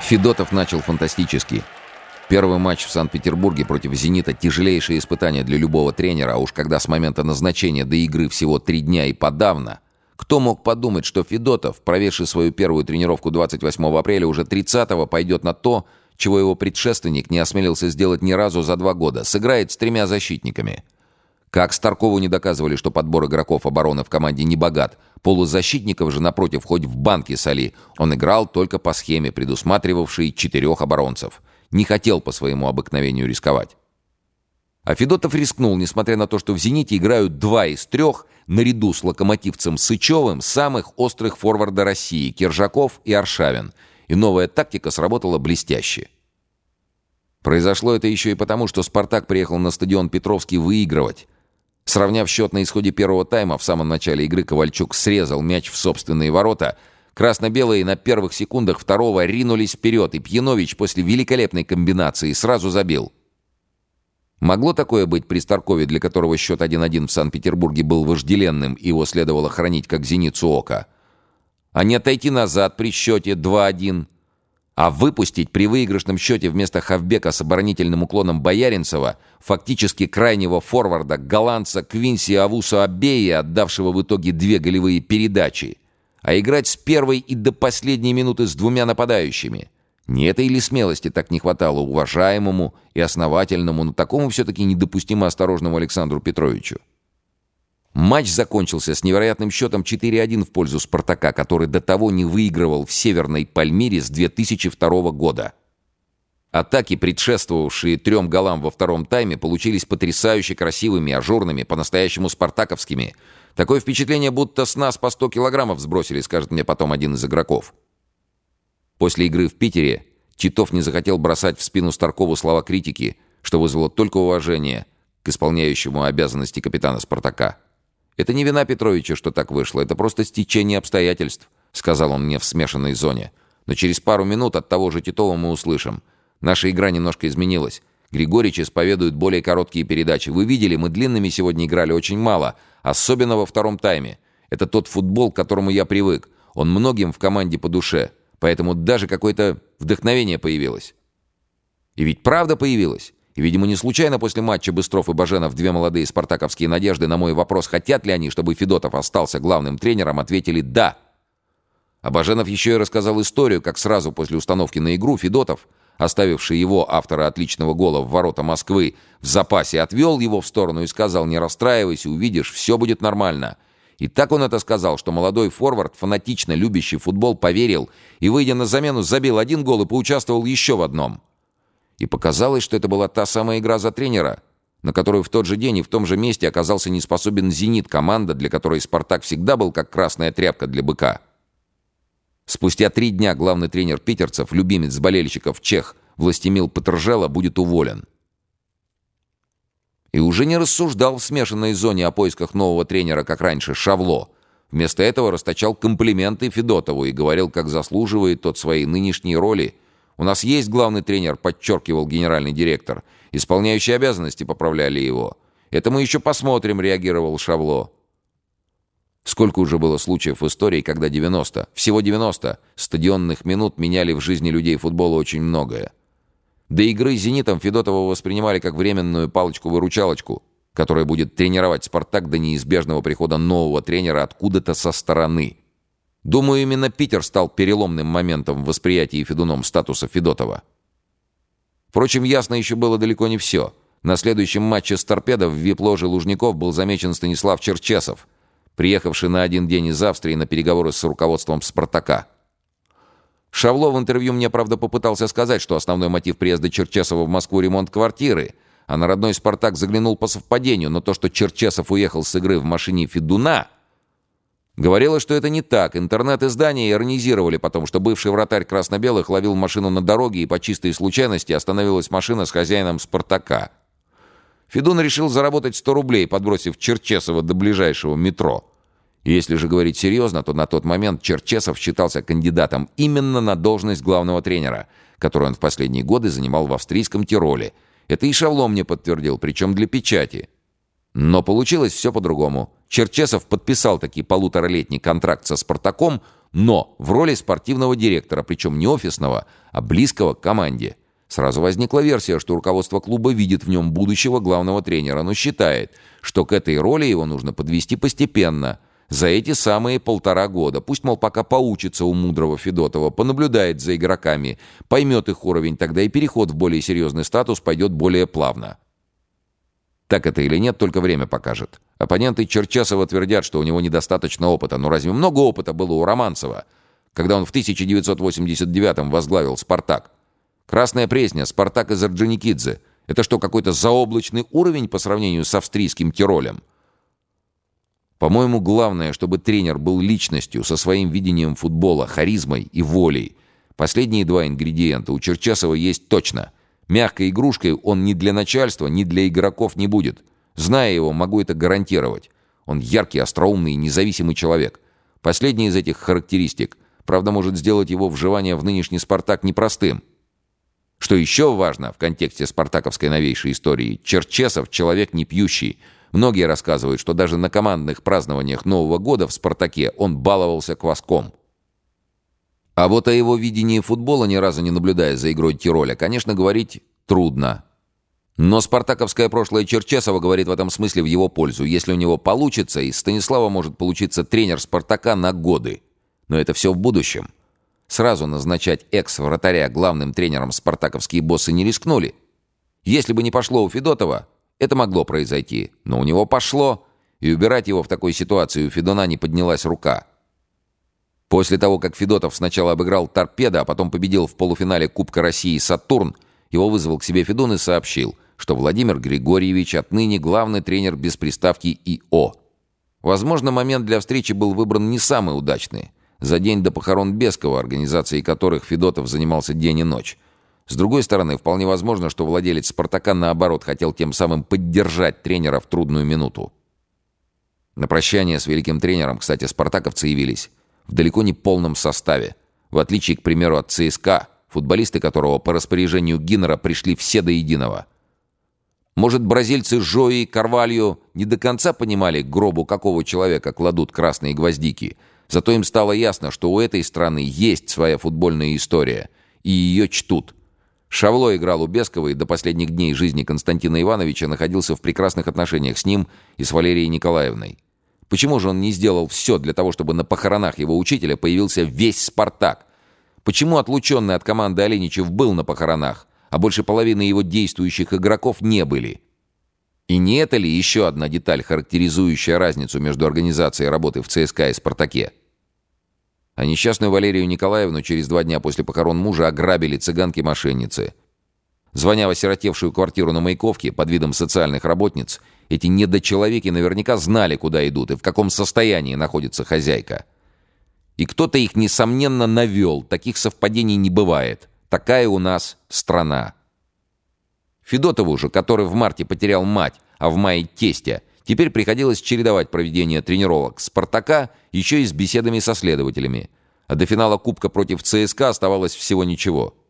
Федотов начал фантастически. Первый матч в Санкт-Петербурге против «Зенита» — тяжелейшее испытание для любого тренера, а уж когда с момента назначения до игры всего три дня и подавно. Кто мог подумать, что Федотов, проведший свою первую тренировку 28 апреля, уже 30-го пойдет на то, чего его предшественник не осмелился сделать ни разу за два года, сыграет с тремя защитниками — как Старкову не доказывали, что подбор игроков обороны в команде не богат, полузащитников же, напротив, хоть в банке соли, он играл только по схеме, предусматривавшей четырех оборонцев. Не хотел по своему обыкновению рисковать. А Федотов рискнул, несмотря на то, что в «Зените» играют два из трех, наряду с локомотивцем Сычевым, самых острых форварда России, Киржаков и Аршавин. И новая тактика сработала блестяще. Произошло это еще и потому, что «Спартак» приехал на стадион Петровский выигрывать, Сравняв счет на исходе первого тайма, в самом начале игры Ковальчук срезал мяч в собственные ворота. Красно-белые на первых секундах второго ринулись вперед, и Пьянович после великолепной комбинации сразу забил. Могло такое быть при Старкове, для которого счет 1-1 в Санкт-Петербурге был вожделенным, и его следовало хранить как зеницу ока? А не отойти назад при счете 2-1? А выпустить при выигрышном счете вместо Хавбека с оборонительным уклоном Бояринцева фактически крайнего форварда голландца Квинси Авуса Абея, отдавшего в итоге две голевые передачи, а играть с первой и до последней минуты с двумя нападающими. Не этой ли смелости так не хватало уважаемому и основательному, но такому все-таки недопустимо осторожному Александру Петровичу? Матч закончился с невероятным счетом 4-1 в пользу «Спартака», который до того не выигрывал в Северной Пальмире с 2002 года. Атаки, предшествовавшие трем голам во втором тайме, получились потрясающе красивыми, ажурными, по-настоящему спартаковскими. Такое впечатление, будто с нас по 100 килограммов сбросили, скажет мне потом один из игроков. После игры в Питере Титов не захотел бросать в спину Старкову слова критики, что вызвало только уважение к исполняющему обязанности капитана «Спартака». «Это не вина Петровича, что так вышло, это просто стечение обстоятельств», сказал он мне в смешанной зоне. «Но через пару минут от того же Титова мы услышим. Наша игра немножко изменилась. Григорьевич исповедует более короткие передачи. Вы видели, мы длинными сегодня играли очень мало, особенно во втором тайме. Это тот футбол, к которому я привык. Он многим в команде по душе, поэтому даже какое-то вдохновение появилось». И ведь правда появилось. Видимо, не случайно после матча Быстров и Баженов две молодые спартаковские надежды на мой вопрос, хотят ли они, чтобы Федотов остался главным тренером, ответили «да». А Баженов еще и рассказал историю, как сразу после установки на игру Федотов, оставивший его, автора отличного гола в ворота Москвы, в запасе, отвел его в сторону и сказал «не расстраивайся, увидишь, все будет нормально». И так он это сказал, что молодой форвард, фанатично любящий футбол, поверил и, выйдя на замену, забил один гол и поучаствовал еще в одном – и показалось, что это была та самая игра за тренера, на которую в тот же день и в том же месте оказался не способен «Зенит», команда, для которой «Спартак» всегда был как красная тряпка для быка. Спустя три дня главный тренер питерцев, любимец болельщиков Чех, Властемил Петржела, будет уволен. И уже не рассуждал в смешанной зоне о поисках нового тренера, как раньше, Шавло. Вместо этого расточал комплименты Федотову и говорил, как заслуживает тот своей нынешней роли – у нас есть главный тренер, подчеркивал генеральный директор. Исполняющие обязанности поправляли его. Это мы еще посмотрим, реагировал Шавло. Сколько уже было случаев в истории, когда 90, всего 90 стадионных минут меняли в жизни людей футбола очень многое. До игры с «Зенитом» Федотова воспринимали как временную палочку-выручалочку, которая будет тренировать «Спартак» до неизбежного прихода нового тренера откуда-то со стороны – Думаю, именно Питер стал переломным моментом в восприятии Федуном статуса Федотова. Впрочем, ясно еще было далеко не все. На следующем матче с торпедо в вип-ложе Лужников был замечен Станислав Черчесов, приехавший на один день из Австрии на переговоры с руководством «Спартака». Шавло в интервью мне, правда, попытался сказать, что основной мотив приезда Черчесова в Москву – ремонт квартиры, а на родной «Спартак» заглянул по совпадению, но то, что Черчесов уехал с игры в машине Федуна – Говорила, что это не так. Интернет-издания иронизировали потом, что бывший вратарь красно-белых ловил машину на дороге, и по чистой случайности остановилась машина с хозяином «Спартака». Федун решил заработать 100 рублей, подбросив Черчесова до ближайшего метро. если же говорить серьезно, то на тот момент Черчесов считался кандидатом именно на должность главного тренера, которую он в последние годы занимал в австрийском Тироле. Это и Шавло мне подтвердил, причем для печати. Но получилось все по-другому. Черчесов подписал таки полуторалетний контракт со «Спартаком», но в роли спортивного директора, причем не офисного, а близкого к команде. Сразу возникла версия, что руководство клуба видит в нем будущего главного тренера, но считает, что к этой роли его нужно подвести постепенно, за эти самые полтора года. Пусть, мол, пока поучится у мудрого Федотова, понаблюдает за игроками, поймет их уровень, тогда и переход в более серьезный статус пойдет более плавно. Так это или нет, только время покажет. Оппоненты Черчесова твердят, что у него недостаточно опыта. Но разве много опыта было у Романцева, когда он в 1989-м возглавил «Спартак»? Красная Пресня, Спартак из Орджоникидзе. Это что, какой-то заоблачный уровень по сравнению с австрийским Тиролем? По-моему, главное, чтобы тренер был личностью, со своим видением футбола, харизмой и волей. Последние два ингредиента у Черчесова есть точно. Мягкой игрушкой он ни для начальства, ни для игроков не будет. Зная его, могу это гарантировать. Он яркий, остроумный и независимый человек. Последний из этих характеристик, правда, может сделать его вживание в нынешний «Спартак» непростым. Что еще важно в контексте спартаковской новейшей истории, Черчесов — человек не пьющий. Многие рассказывают, что даже на командных празднованиях Нового года в «Спартаке» он баловался кваском. А вот о его видении футбола, ни разу не наблюдая за игрой Тироля, конечно, говорить трудно. Но спартаковское прошлое Черчесова говорит в этом смысле в его пользу. Если у него получится, из Станислава может получиться тренер «Спартака» на годы. Но это все в будущем. Сразу назначать экс-вратаря главным тренером спартаковские боссы не рискнули. Если бы не пошло у Федотова, это могло произойти. Но у него пошло, и убирать его в такой ситуации у Федона не поднялась рука. После того, как Федотов сначала обыграл «Торпедо», а потом победил в полуфинале Кубка России «Сатурн», его вызвал к себе Федон и сообщил, что Владимир Григорьевич отныне главный тренер без приставки «ИО». Возможно, момент для встречи был выбран не самый удачный за день до похорон Бескова, организацией которых Федотов занимался день и ночь. С другой стороны, вполне возможно, что владелец «Спартака» наоборот хотел тем самым поддержать тренера в трудную минуту. На прощание с великим тренером, кстати, спартаковцы явились в далеко не полном составе. В отличие, к примеру, от ЦСКА, футболисты которого по распоряжению Гиннера пришли все до единого. Может, бразильцы Жои и Карвалью не до конца понимали, гробу какого человека кладут красные гвоздики – Зато им стало ясно, что у этой страны есть своя футбольная история, и ее чтут. Шавло играл у Бескова и до последних дней жизни Константина Ивановича находился в прекрасных отношениях с ним и с Валерией Николаевной. Почему же он не сделал все для того, чтобы на похоронах его учителя появился весь «Спартак»? Почему отлученный от команды Оленичев был на похоронах, а больше половины его действующих игроков не были? И не это ли еще одна деталь, характеризующая разницу между организацией работы в ЦСКА и «Спартаке»? А несчастную Валерию Николаевну через два дня после похорон мужа ограбили цыганки-мошенницы. Звоня в осиротевшую квартиру на Маяковке под видом социальных работниц, эти недочеловеки наверняка знали, куда идут и в каком состоянии находится хозяйка. И кто-то их, несомненно, навел. Таких совпадений не бывает. Такая у нас страна. Федотову же, который в марте потерял мать, а в мае тестя, теперь приходилось чередовать проведение тренировок «Спартака» еще и с беседами со следователями. А до финала Кубка против ЦСКА оставалось всего ничего –